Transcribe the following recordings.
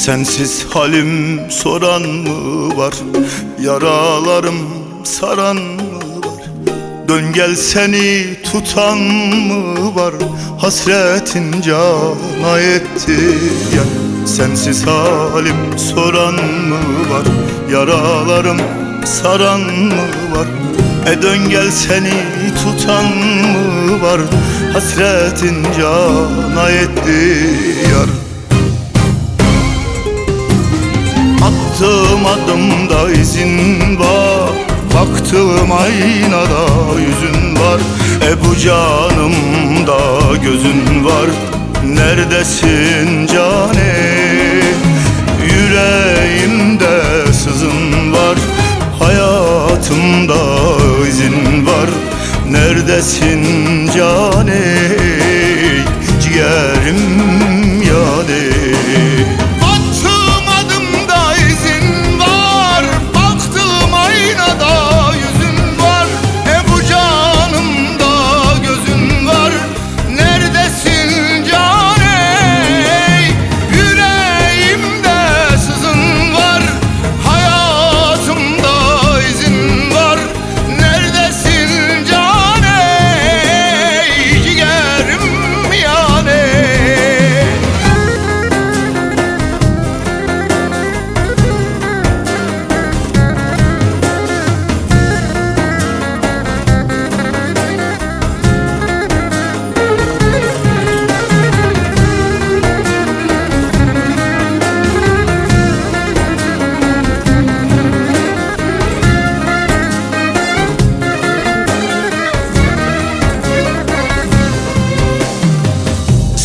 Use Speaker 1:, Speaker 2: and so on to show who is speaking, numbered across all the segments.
Speaker 1: Sensiz halim soran mı var? Yaralarım saran mı var? Dön gel seni tutan mı var? Hasretin cana etti ya. Sensiz halim soran mı var? Yaralarım saran mı var? E dön gel seni tutan mı var? Hasretin cana etti yar Attığım adımda izin var. Baktığım aynada yüzün var. E bu canımda gözün var. Neredesin cane? Yüreğimde sızın var. Hayatımda izin var. Neredesin cane? Ciğerim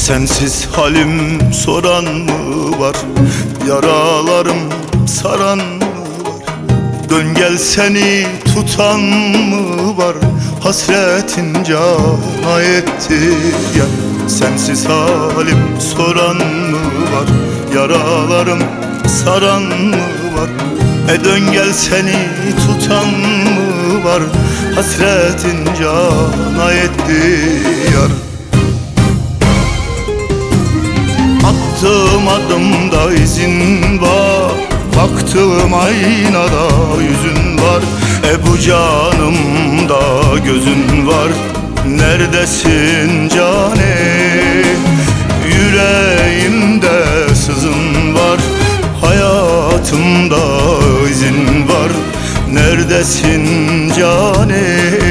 Speaker 1: Sensiz halim soran mı var? Yaralarım saran mı var? Dön gel seni tutan mı var? Hasretin cana etti ya. Sensiz halim soran mı var? Yaralarım saran mı var? E dön gel seni tutan mı var? Hasretin cana etti yar Attığım adımda izin var. Baktığım aynada yüzün var. E bu canımda gözün var. Neredesin cane? Yüreğimde sızın var. Hayatımda izin var. Neredesin cane?